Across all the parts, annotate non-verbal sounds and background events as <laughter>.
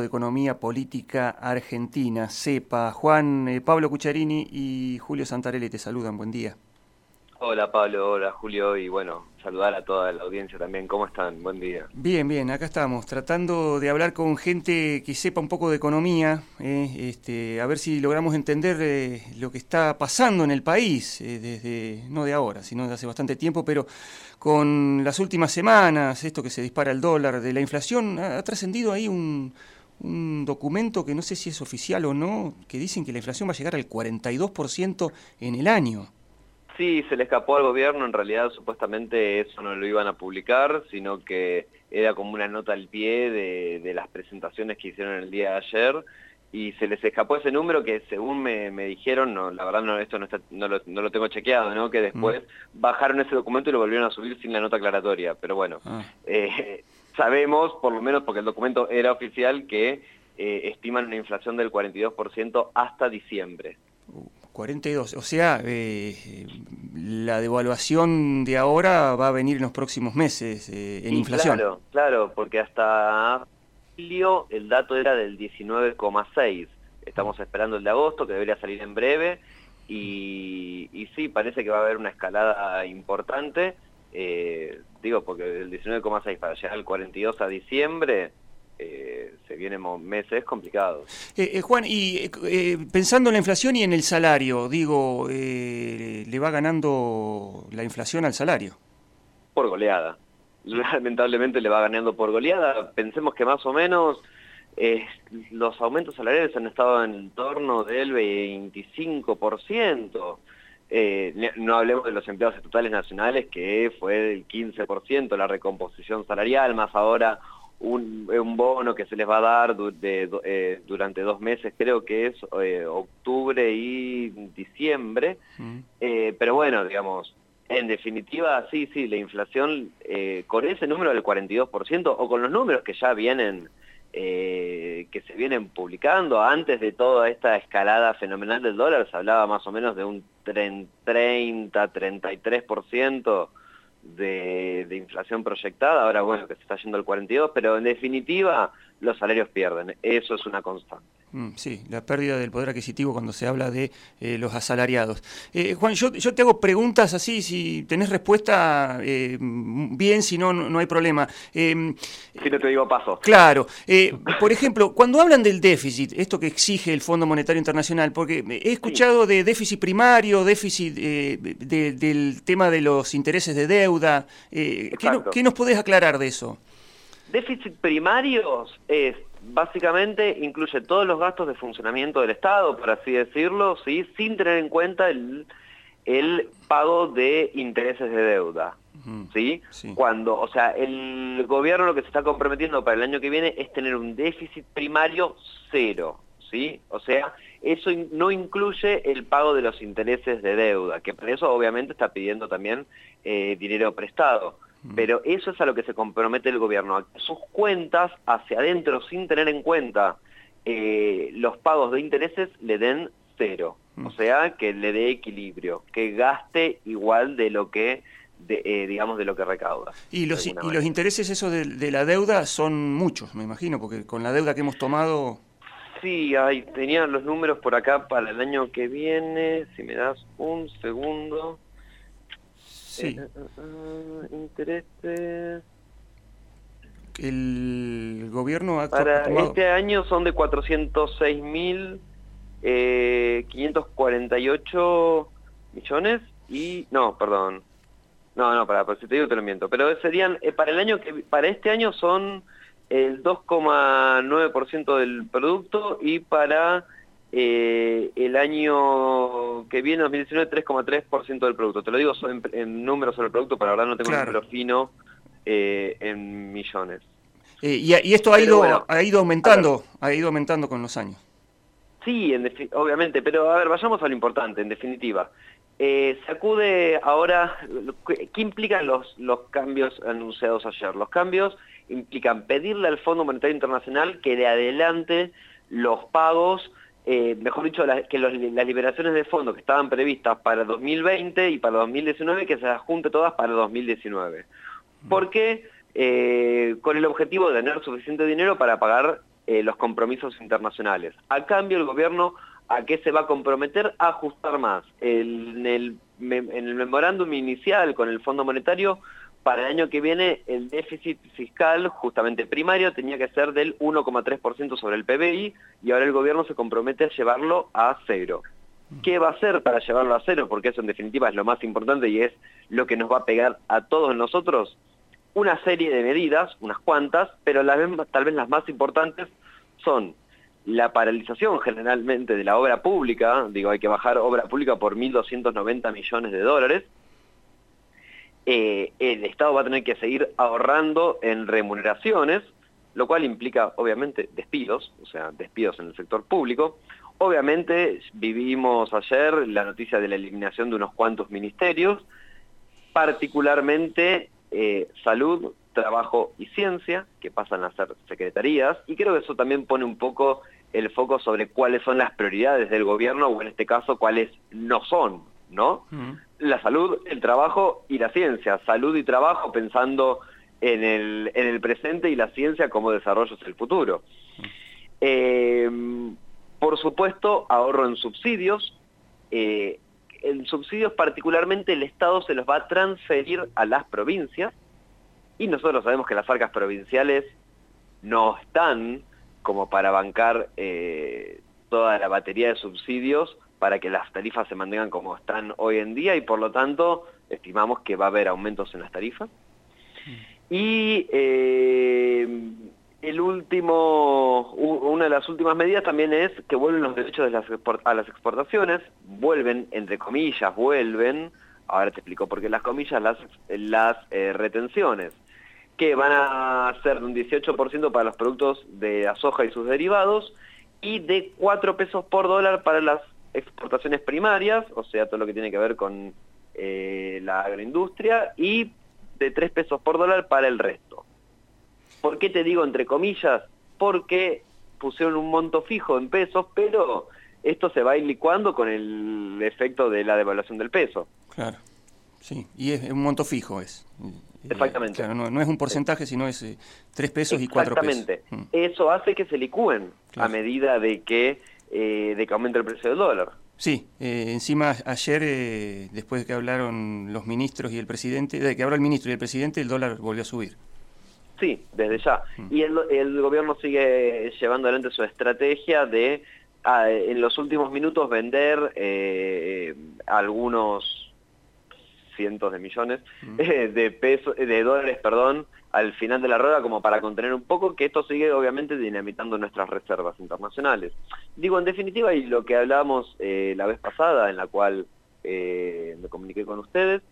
de Economía Política Argentina, CEPA. Juan, eh, Pablo Cucharini y Julio Santarelli te saludan, buen día. Hola Pablo, hola Julio y bueno, saludar a toda la audiencia también. ¿Cómo están? Buen día. Bien, bien, acá estamos, tratando de hablar con gente que sepa un poco de economía, eh, este, a ver si logramos entender eh, lo que está pasando en el país, desde, no de ahora, sino de hace bastante tiempo, pero con las últimas semanas, esto que se dispara el dólar, de la inflación, ha trascendido ahí un un documento que no sé si es oficial o no, que dicen que la inflación va a llegar al 42% en el año. Sí, se le escapó al gobierno, en realidad supuestamente eso no lo iban a publicar, sino que era como una nota al pie de, las presentaciones que hicieron el día de ayer, y se les escapó ese número que según me, dijeron, no, la verdad no, esto no, está, no, lo, tengo chequeado, ¿no? que después mm. bajaron ese documento y lo volvieron a subir sin la nota aclaratoria, pero bueno, ah. eh, sabemos, por lo menos porque el documento era oficial, que eh, estiman una inflación del 42% hasta diciembre. 42, o sea, eh, la devaluación de ahora va a venir en los próximos meses eh, en inflación. Claro, claro, porque hasta julio el dato era del 19,6. Estamos esperando el de agosto, que debería salir en breve, y, y sí, parece que va a haber una escalada importante. Eh, digo, porque del 19,6 para llegar al 42 a diciembre, eh, se vienen meses complicados. Eh, Juan, y pensando en la inflación y en el salario, digo, ¿le va ganando la inflación al salario? Por goleada. <laughs> Lamentablemente le va ganando por goleada. Pensemos que más o menos los aumentos salariales han estado en torno del 25%. Eh, no hablemos de los empleados estatales nacionales, que fue del 15% la recomposición salarial, más ahora un, bono que se les va a dar eh, durante dos meses, creo que es eh, octubre y diciembre. Mm. pero bueno, digamos, en definitiva, sí, sí, la inflación con ese número del 42% o con los números que ya vienen eh, que se vienen publicando. Antes de toda esta escalada fenomenal del dólar se hablaba más o menos de un 30-33% de, de inflación proyectada. Ahora, bueno, que se está yendo al 42%, pero en definitiva los salarios pierden. Eso es una constante. Mm, sí, la pérdida del poder adquisitivo cuando se habla de eh, los asalariados. Eh, Juan, yo, yo, te hago preguntas así, si tenés respuesta, eh, bien, si no, no hay problema. Em, si no te digo paso. Claro. por ejemplo, cuando hablan del déficit, esto que exige el Fondo Monetario Internacional, porque he escuchado de déficit primario, déficit del tema de los intereses de deuda. ¿qué, nos podés aclarar de eso? Déficit primarios es básicamente incluye todos los gastos de funcionamiento del Estado, por así decirlo, ¿sí? sin tener en cuenta el, el pago de intereses de deuda. ¿sí? Cuando, o sea, el gobierno lo que se está comprometiendo para el año que viene es tener un déficit primario cero, ¿sí? O sea, eso no incluye el pago de los intereses de deuda, que por eso obviamente está pidiendo también eh, dinero prestado. Mm. Pero eso es a lo que se compromete el gobierno, a que sus cuentas hacia adentro sin tener en cuenta eh, los pagos de intereses le den cero. Mm. O sea, que le dé equilibrio, que gaste igual de lo que, eh, digamos, de lo que recauda. Y los, y los intereses eso de, la deuda son muchos, me imagino, porque con la deuda que hemos tomado... Sí, hay, tenían los números por acá para el año que viene, si me das un segundo. Sí. Eh, eh, eh, intereses... El gobierno ha Para este año son de 406.548 millones y... No, perdón. No, no, para, si te digo te lo miento. Pero serían, para el año que para este año son el 2,9% del producto y para eh, el año que viene, 2019, 3,3% del producto. Te lo digo en, números sobre el producto, pero ahora no tengo un número fino eh, en millones. Eh, y, esto ha ido, ha ido aumentando, ha ido aumentando con los años. Sí, obviamente, pero a ver, vayamos a lo importante, en definitiva. se acude ahora, ¿qué implican los, los cambios anunciados ayer? Los cambios implican pedirle al Fondo Monetario Internacional que le adelante los pagos eh, mejor dicho, que las liberaciones de fondos que estaban previstas para 2020 y para 2019, que se las junte todas para 2019. Porque eh, con el objetivo de tener suficiente dinero para pagar eh, los compromisos internacionales. A cambio, el gobierno, ¿a qué se va a comprometer? A ajustar más. en el, en el memorándum inicial con el Fondo Monetario, para el año que viene el déficit fiscal, justamente primario, tenía que ser del 1,3% sobre el PBI y ahora el gobierno se compromete a llevarlo a cero. ¿Qué va a hacer para llevarlo a cero? Porque eso en definitiva es lo más importante y es lo que nos va a pegar a todos nosotros. Una serie de medidas, unas cuantas, pero tal vez las más importantes son la paralización generalmente de la obra pública, digo, hay que bajar obra pública por 1.290 millones de dólares, eh, el Estado va a tener que seguir ahorrando en remuneraciones, lo cual implica obviamente despidos, o sea, despidos en el sector público. Obviamente vivimos ayer la noticia de la eliminación de unos cuantos ministerios, particularmente eh, salud, trabajo y ciencia, que pasan a ser secretarías, y creo que eso también pone un poco el foco sobre cuáles son las prioridades del gobierno, o en este caso cuáles no son, ¿no? La salud, el trabajo y la ciencia. Salud y trabajo pensando en el, en el presente y la ciencia como desarrollos del futuro. Eh, por supuesto, ahorro en subsidios. Eh, en subsidios particularmente el Estado se los va a transferir a las provincias y nosotros sabemos que las arcas provinciales no están como para bancar eh, toda la batería de subsidios para que las tarifas se mantengan como están hoy en día y por lo tanto estimamos que va a haber aumentos en las tarifas. Y eh, el último, una de las últimas medidas también es que vuelven los derechos a las exportaciones, vuelven, entre comillas, vuelven, ahora te explico por qué las comillas, las, las eh, retenciones, que van a ser un 18% para los productos de la soja y sus derivados y de 4 pesos por dólar para las exportaciones primarias, o sea, todo lo que tiene que ver con eh, la agroindustria, y de 3 pesos por dólar para el resto. ¿Por qué te digo entre comillas? Porque pusieron un monto fijo en pesos, pero esto se va a ir licuando con el efecto de la devaluación del peso. Claro, sí, y es un monto fijo es. Exactamente. no, es un porcentaje, sino es 3 eh, pesos y 4 pesos. Exactamente. Mm. Eso hace que se licúen a medida de que eh, de que aumente el precio del dólar. Sí, eh, encima ayer, eh, después de que hablaron los ministros y el presidente, de que habló el ministro y el presidente, el dólar volvió a subir. Sí, desde ya. Mm. Y el, gobierno sigue llevando adelante su estrategia de ah, en los últimos minutos vender algunos cientos de millones mm. <laughs> de pesos, de dólares, perdón, al final de la rueda como para contener un poco, que esto sigue obviamente dinamitando nuestras reservas internacionales. Digo, en definitiva, y lo que hablábamos eh, la vez pasada, en la cual eh, me comuniqué con ustedes,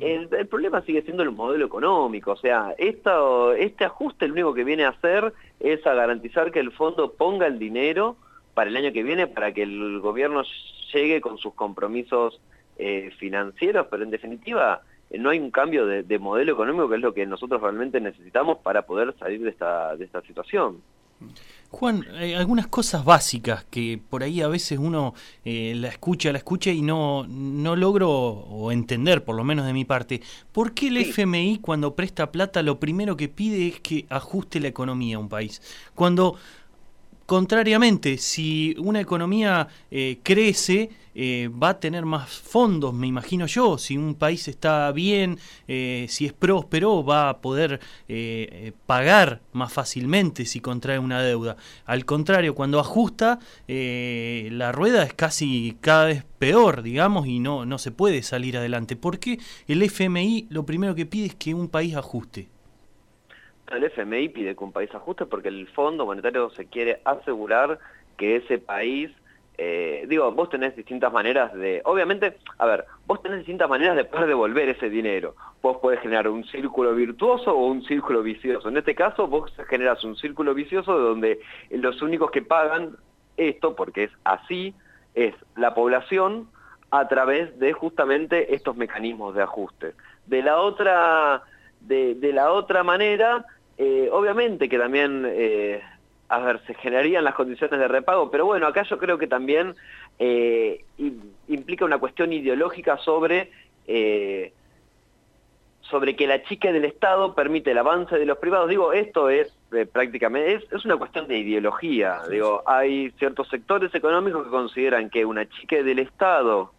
el, problema sigue siendo el modelo económico, o sea, esto, este ajuste lo único que viene a hacer es a garantizar que el fondo ponga el dinero para el año que viene, para que el gobierno llegue con sus compromisos eh, financieros, pero en definitiva no hay un cambio de, modelo económico que es lo que nosotros realmente necesitamos para poder salir de esta, de esta situación. Juan, hay algunas cosas básicas que por ahí a veces uno eh, la escucha, la escucha y no, no logro o entender, por lo menos de mi parte, ¿por qué el FMI cuando presta plata lo primero que pide es que ajuste la economía a un país? Cuando Contrariamente, si una economía eh, crece, eh, va a tener más fondos, me imagino yo. Si un país está bien, eh, si es próspero, va a poder pagar más fácilmente si contrae una deuda. Al contrario, cuando ajusta, la rueda es casi cada vez peor, digamos, y no, no se puede salir adelante. ¿Por qué el FMI lo primero que pide es que un país ajuste? El FMI pide que un país ajuste porque el Fondo Monetario se quiere asegurar que ese país, eh, digo, vos tenés distintas maneras de, obviamente, a ver, vos tenés distintas maneras de poder devolver ese dinero. Vos podés generar un círculo virtuoso o un círculo vicioso. En este caso, vos generas un círculo vicioso donde los únicos que pagan esto, porque es así, es la población a través de justamente estos mecanismos de ajuste. De la otra, de, de la otra manera, eh, obviamente que también, eh, a ver, se generarían las condiciones de repago, pero bueno, acá yo creo que también eh, implica una cuestión ideológica sobre, sobre que la chica del Estado permite el avance de los privados. Digo, esto es prácticamente, es, una cuestión de ideología. Digo, hay ciertos sectores económicos que consideran que una chique del Estado,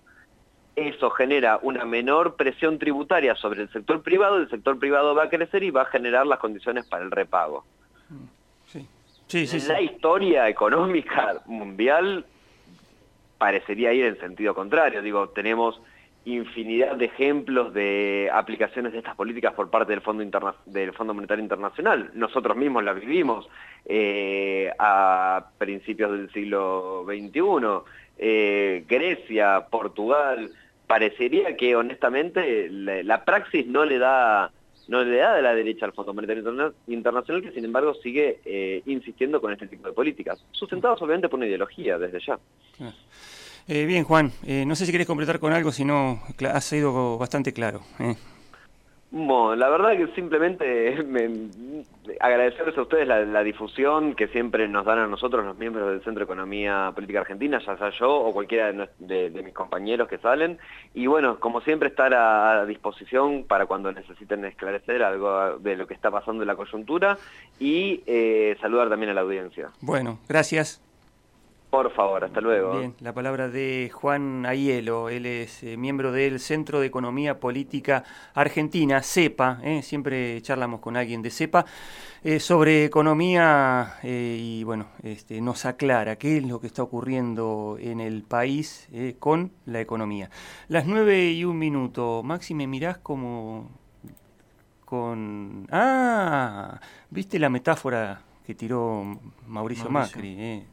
eso genera una menor presión tributaria sobre el sector privado, el sector privado va a crecer y va a generar las condiciones para el repago. Sí. Sí, sí, la historia económica mundial parecería ir en sentido contrario. Digo, tenemos infinidad de ejemplos de aplicaciones de estas políticas por parte del Fondo, del Fondo Monetario Internacional. Nosotros mismos las vivimos eh, a principios del siglo XXI. Eh, Grecia, Portugal, parecería que honestamente la, praxis no le da no le da de la derecha al Fondo Monetario Internacional, que sin embargo sigue eh, insistiendo con este tipo de políticas, sustentadas obviamente por una ideología desde ya. Eh, bien, Juan, eh, no sé si querés completar con algo, si no, ha sido bastante claro. Eh. Bueno, la verdad que simplemente <laughs> me, agradecerles a ustedes la, difusión que siempre nos dan a nosotros, los miembros del Centro de Economía Política Argentina, ya sea yo o cualquiera de, mis compañeros que salen. Y bueno, como siempre, estar a, disposición para cuando necesiten esclarecer algo de lo que está pasando en la coyuntura y saludar también a la audiencia. Bueno, gracias. Por favor, hasta luego. Bien, la palabra de Juan Ayelo, él es eh, miembro del Centro de Economía Política Argentina, CEPA, eh, siempre charlamos con alguien de CEPA, eh, sobre economía y bueno, este, nos aclara qué es lo que está ocurriendo en el país con la economía. Las nueve y un minuto, Maxi, me mirás como con... Ah, ¿viste la metáfora que tiró Mauricio, Macri?